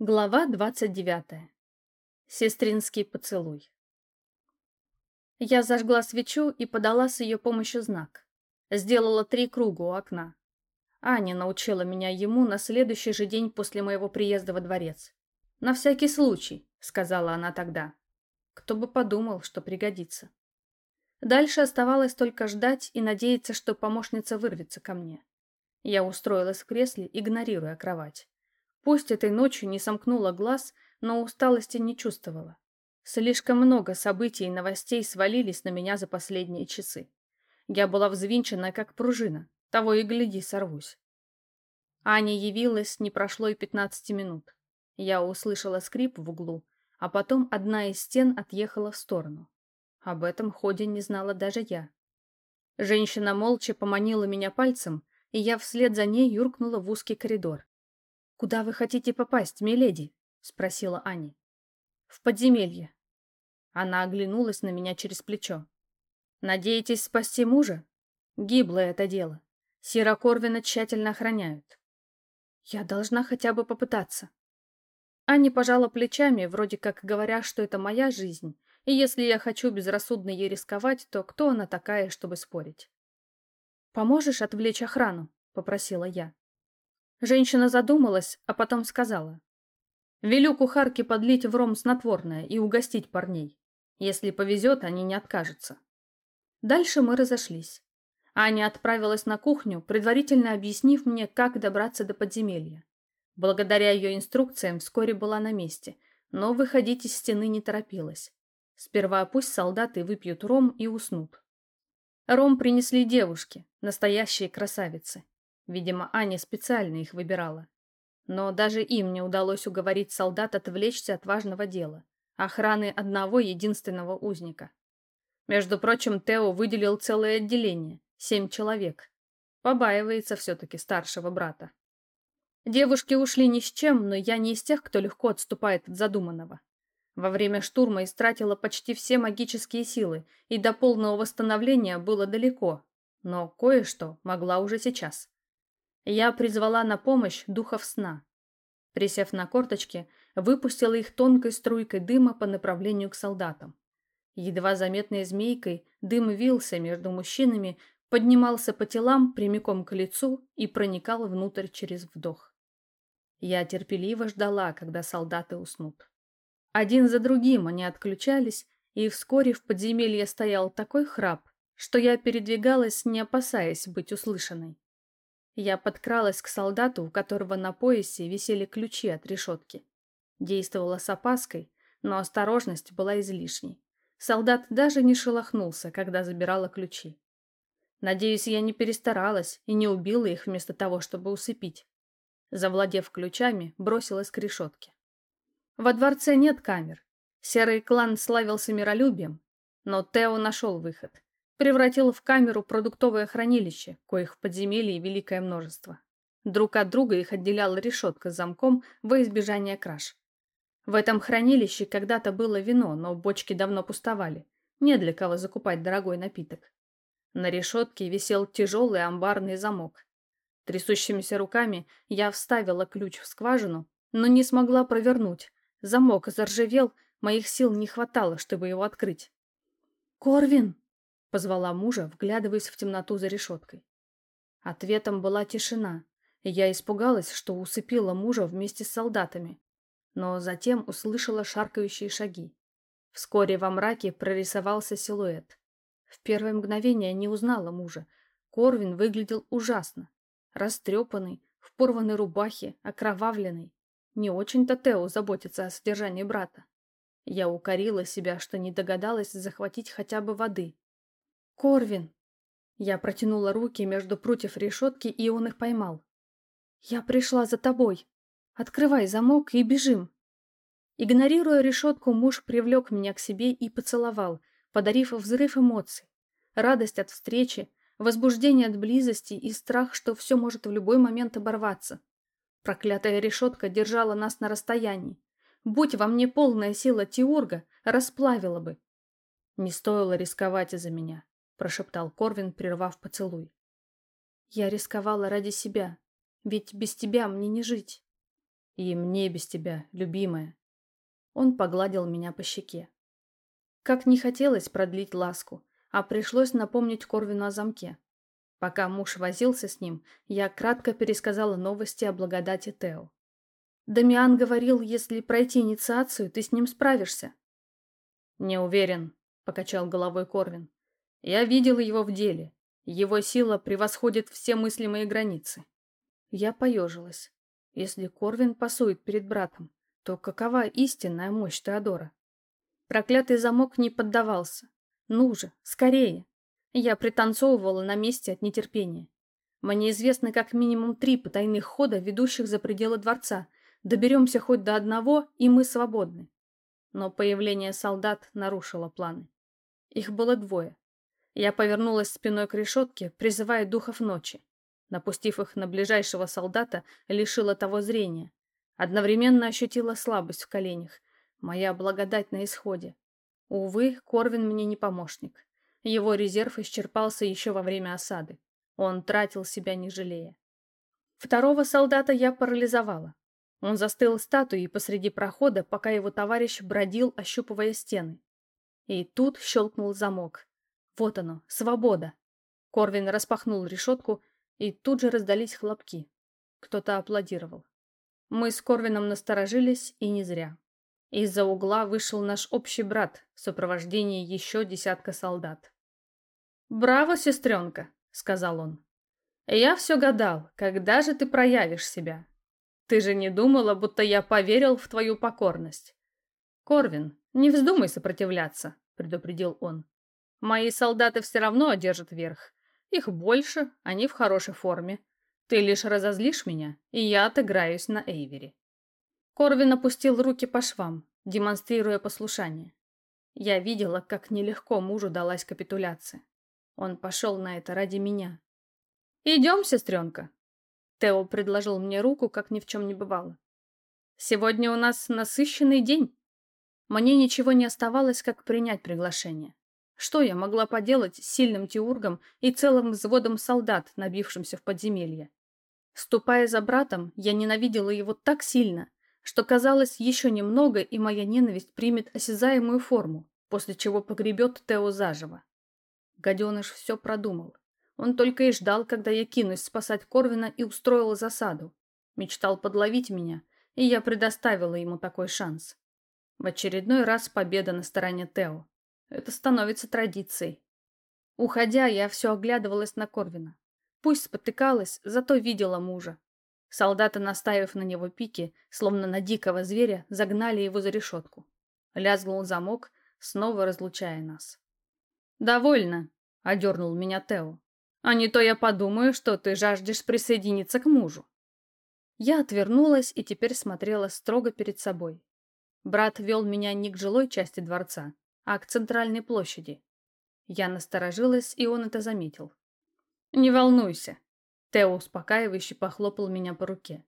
Глава 29. Сестринский поцелуй. Я зажгла свечу и подала с ее помощью знак. Сделала три круга у окна. Аня научила меня ему на следующий же день после моего приезда во дворец. «На всякий случай», — сказала она тогда. Кто бы подумал, что пригодится. Дальше оставалось только ждать и надеяться, что помощница вырвется ко мне. Я устроилась в кресле, игнорируя кровать. Пусть этой ночью не сомкнула глаз, но усталости не чувствовала. Слишком много событий и новостей свалились на меня за последние часы. Я была взвинчена, как пружина. Того и гляди, сорвусь. Аня явилась, не прошло и пятнадцати минут. Я услышала скрип в углу, а потом одна из стен отъехала в сторону. Об этом ходе не знала даже я. Женщина молча поманила меня пальцем, и я вслед за ней юркнула в узкий коридор. «Куда вы хотите попасть, миледи?» — спросила Аня. «В подземелье». Она оглянулась на меня через плечо. «Надеетесь спасти мужа? Гиблое это дело. Сира Корвина тщательно охраняют. Я должна хотя бы попытаться». Аня пожала плечами, вроде как говоря, что это моя жизнь, и если я хочу безрассудно ей рисковать, то кто она такая, чтобы спорить? «Поможешь отвлечь охрану?» — попросила я. Женщина задумалась, а потом сказала. «Велю кухарке подлить в ром снотворное и угостить парней. Если повезет, они не откажутся». Дальше мы разошлись. Аня отправилась на кухню, предварительно объяснив мне, как добраться до подземелья. Благодаря ее инструкциям вскоре была на месте, но выходить из стены не торопилась. Сперва пусть солдаты выпьют ром и уснут. Ром принесли девушки, настоящие красавицы. Видимо, Аня специально их выбирала. Но даже им не удалось уговорить солдат отвлечься от важного дела – охраны одного единственного узника. Между прочим, Тео выделил целое отделение – семь человек. Побаивается все-таки старшего брата. Девушки ушли ни с чем, но я не из тех, кто легко отступает от задуманного. Во время штурма истратила почти все магические силы, и до полного восстановления было далеко, но кое-что могла уже сейчас. Я призвала на помощь духов сна. Присев на корточки, выпустила их тонкой струйкой дыма по направлению к солдатам. Едва заметной змейкой дым вился между мужчинами, поднимался по телам прямиком к лицу и проникал внутрь через вдох. Я терпеливо ждала, когда солдаты уснут. Один за другим они отключались, и вскоре в подземелье стоял такой храп, что я передвигалась, не опасаясь быть услышанной. Я подкралась к солдату, у которого на поясе висели ключи от решетки. Действовала с опаской, но осторожность была излишней. Солдат даже не шелохнулся, когда забирала ключи. Надеюсь, я не перестаралась и не убила их вместо того, чтобы усыпить. Завладев ключами, бросилась к решетке. Во дворце нет камер. Серый клан славился миролюбием, но Тео нашел выход превратил в камеру продуктовое хранилище, коих в подземелье великое множество. Друг от друга их отделяла решетка с замком во избежание краж. В этом хранилище когда-то было вино, но бочки давно пустовали. Не для кого закупать дорогой напиток. На решетке висел тяжелый амбарный замок. Трясущимися руками я вставила ключ в скважину, но не смогла провернуть. Замок заржавел, моих сил не хватало, чтобы его открыть. «Корвин!» Позвала мужа, вглядываясь в темноту за решеткой. Ответом была тишина, и я испугалась, что усыпила мужа вместе с солдатами, но затем услышала шаркающие шаги. Вскоре во мраке прорисовался силуэт. В первое мгновение не узнала мужа. Корвин выглядел ужасно. Растрепанный, в порванной рубахе, окровавленный. Не очень-то Тео заботится о содержании брата. Я укорила себя, что не догадалась захватить хотя бы воды. «Корвин!» Я протянула руки между прутьев решетки, и он их поймал. «Я пришла за тобой. Открывай замок и бежим!» Игнорируя решетку, муж привлек меня к себе и поцеловал, подарив взрыв эмоций. Радость от встречи, возбуждение от близости и страх, что все может в любой момент оборваться. Проклятая решетка держала нас на расстоянии. Будь во мне полная сила Тиурга, расплавила бы. Не стоило рисковать из-за меня прошептал Корвин, прервав поцелуй. Я рисковала ради себя, ведь без тебя мне не жить. И мне без тебя, любимая. Он погладил меня по щеке. Как не хотелось продлить ласку, а пришлось напомнить Корвину о замке. Пока муж возился с ним, я кратко пересказала новости о благодати Тео. Дамиан говорил, если пройти инициацию, ты с ним справишься. Не уверен, покачал головой Корвин. Я видел его в деле. Его сила превосходит все мыслимые границы. Я поежилась. Если Корвин пасует перед братом, то какова истинная мощь Теодора? Проклятый замок не поддавался. Ну же, скорее! Я пританцовывала на месте от нетерпения. Мне известно как минимум три потайных хода, ведущих за пределы дворца. Доберемся хоть до одного, и мы свободны. Но появление солдат нарушило планы. Их было двое. Я повернулась спиной к решетке, призывая духов ночи. Напустив их на ближайшего солдата, лишила того зрения. Одновременно ощутила слабость в коленях. Моя благодать на исходе. Увы, Корвин мне не помощник. Его резерв исчерпался еще во время осады. Он тратил себя не жалея. Второго солдата я парализовала. Он застыл статуей посреди прохода, пока его товарищ бродил, ощупывая стены. И тут щелкнул замок. Вот оно, свобода. Корвин распахнул решетку, и тут же раздались хлопки. Кто-то аплодировал. Мы с Корвином насторожились, и не зря. Из-за угла вышел наш общий брат в сопровождении еще десятка солдат. «Браво, сестренка!» — сказал он. «Я все гадал, когда же ты проявишь себя? Ты же не думала, будто я поверил в твою покорность?» «Корвин, не вздумай сопротивляться», — предупредил он. «Мои солдаты все равно одержат верх. Их больше, они в хорошей форме. Ты лишь разозлишь меня, и я отыграюсь на Эйвери». Корвин опустил руки по швам, демонстрируя послушание. Я видела, как нелегко мужу далась капитуляция. Он пошел на это ради меня. «Идем, сестренка!» Тео предложил мне руку, как ни в чем не бывало. «Сегодня у нас насыщенный день». Мне ничего не оставалось, как принять приглашение. Что я могла поделать с сильным теургом и целым взводом солдат, набившимся в подземелье? Ступая за братом, я ненавидела его так сильно, что казалось еще немного, и моя ненависть примет осязаемую форму, после чего погребет Тео заживо. Гаденыш все продумал. Он только и ждал, когда я кинусь спасать Корвина и устроил засаду. Мечтал подловить меня, и я предоставила ему такой шанс. В очередной раз победа на стороне Тео. Это становится традицией. Уходя, я все оглядывалась на Корвина. Пусть спотыкалась, зато видела мужа. Солдаты, наставив на него пики, словно на дикого зверя, загнали его за решетку. Лязгнул замок, снова разлучая нас. «Довольно», — одернул меня Тео. «А не то я подумаю, что ты жаждешь присоединиться к мужу». Я отвернулась и теперь смотрела строго перед собой. Брат вел меня не к жилой части дворца, а к центральной площади. Я насторожилась, и он это заметил. «Не волнуйся, Тео успокаивающе похлопал меня по руке.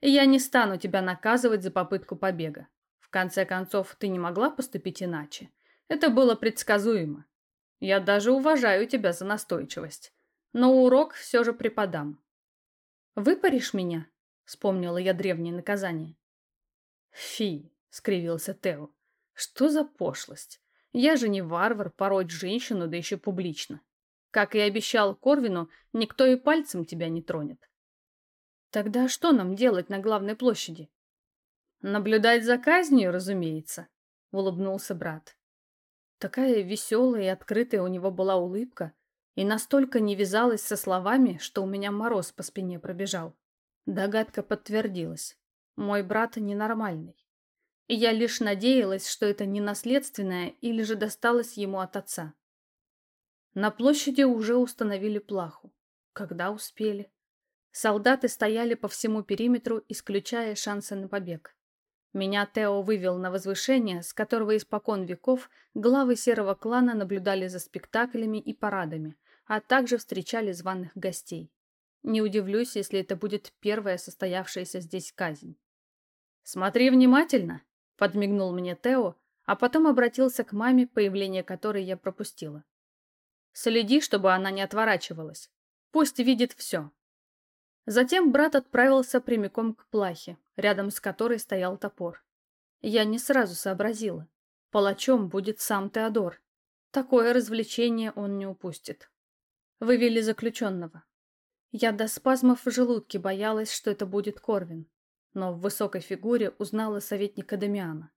«Я не стану тебя наказывать за попытку побега. В конце концов, ты не могла поступить иначе. Это было предсказуемо. Я даже уважаю тебя за настойчивость. Но урок все же преподам». «Выпаришь меня?» — вспомнила я древнее наказание. «Фи!» — скривился Тео. «Что за пошлость? Я же не варвар пороть женщину, да еще публично. Как и обещал Корвину, никто и пальцем тебя не тронет. Тогда что нам делать на главной площади? Наблюдать за казнью, разумеется, улыбнулся брат. Такая веселая и открытая у него была улыбка, и настолько не вязалась со словами, что у меня мороз по спине пробежал. Догадка подтвердилась. Мой брат ненормальный. Я лишь надеялась, что это не наследственное или же досталось ему от отца. На площади уже установили плаху. Когда успели? Солдаты стояли по всему периметру, исключая шансы на побег. Меня Тео вывел на возвышение, с которого испокон веков главы серого клана наблюдали за спектаклями и парадами, а также встречали званых гостей. Не удивлюсь, если это будет первая состоявшаяся здесь казнь. «Смотри внимательно!» — подмигнул мне Тео, а потом обратился к маме, появление которой я пропустила. Следи, чтобы она не отворачивалась. Пусть видит все. Затем брат отправился прямиком к плахе, рядом с которой стоял топор. Я не сразу сообразила. Палачом будет сам Теодор. Такое развлечение он не упустит. Вывели заключенного. Я до спазмов в желудке боялась, что это будет Корвин, но в высокой фигуре узнала советника Дамиана.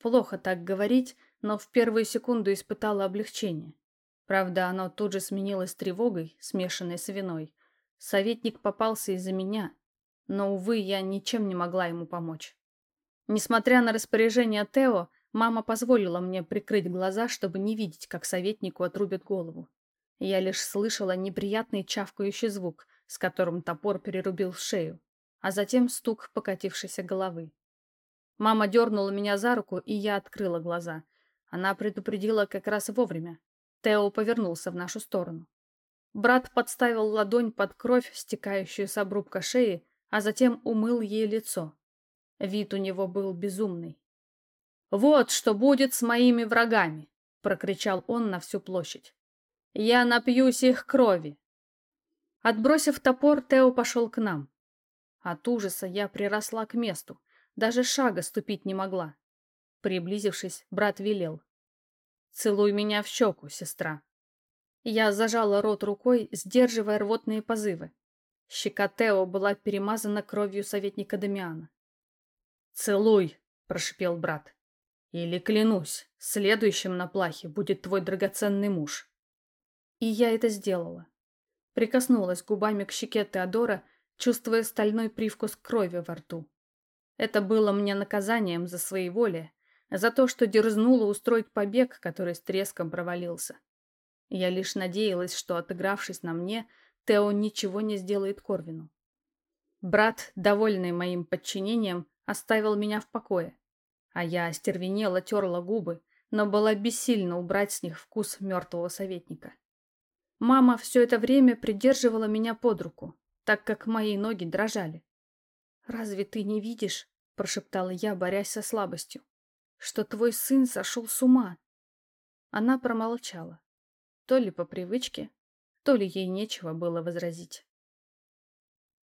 Плохо так говорить, но в первую секунду испытала облегчение. Правда, оно тут же сменилось тревогой, смешанной с виной. Советник попался из-за меня, но, увы, я ничем не могла ему помочь. Несмотря на распоряжение Тео, мама позволила мне прикрыть глаза, чтобы не видеть, как советнику отрубят голову. Я лишь слышала неприятный чавкающий звук, с которым топор перерубил шею, а затем стук покатившейся головы. Мама дернула меня за руку, и я открыла глаза. Она предупредила как раз вовремя. Тео повернулся в нашу сторону. Брат подставил ладонь под кровь, стекающую с обрубка шеи, а затем умыл ей лицо. Вид у него был безумный. «Вот что будет с моими врагами!» — прокричал он на всю площадь. «Я напьюсь их крови!» Отбросив топор, Тео пошел к нам. От ужаса я приросла к месту, даже шага ступить не могла. Приблизившись, брат велел. «Целуй меня в щеку, сестра». Я зажала рот рукой, сдерживая рвотные позывы. Щека Тео была перемазана кровью советника Дамиана. «Целуй!» – прошипел брат. «Или клянусь, следующим на плахе будет твой драгоценный муж». И я это сделала. Прикоснулась губами к щеке Теодора, чувствуя стальной привкус крови во рту. Это было мне наказанием за своеволие, за то, что дерзнула устроить побег, который с треском провалился. Я лишь надеялась, что, отыгравшись на мне, Тео ничего не сделает Корвину. Брат, довольный моим подчинением, оставил меня в покое, а я остервенела терла губы, но была бессильна убрать с них вкус мертвого советника. Мама все это время придерживала меня под руку, так как мои ноги дрожали. «Разве ты не видишь?» – прошептала я, борясь со слабостью. «Что твой сын сошел с ума?» Она промолчала. То ли по привычке, то ли ей нечего было возразить.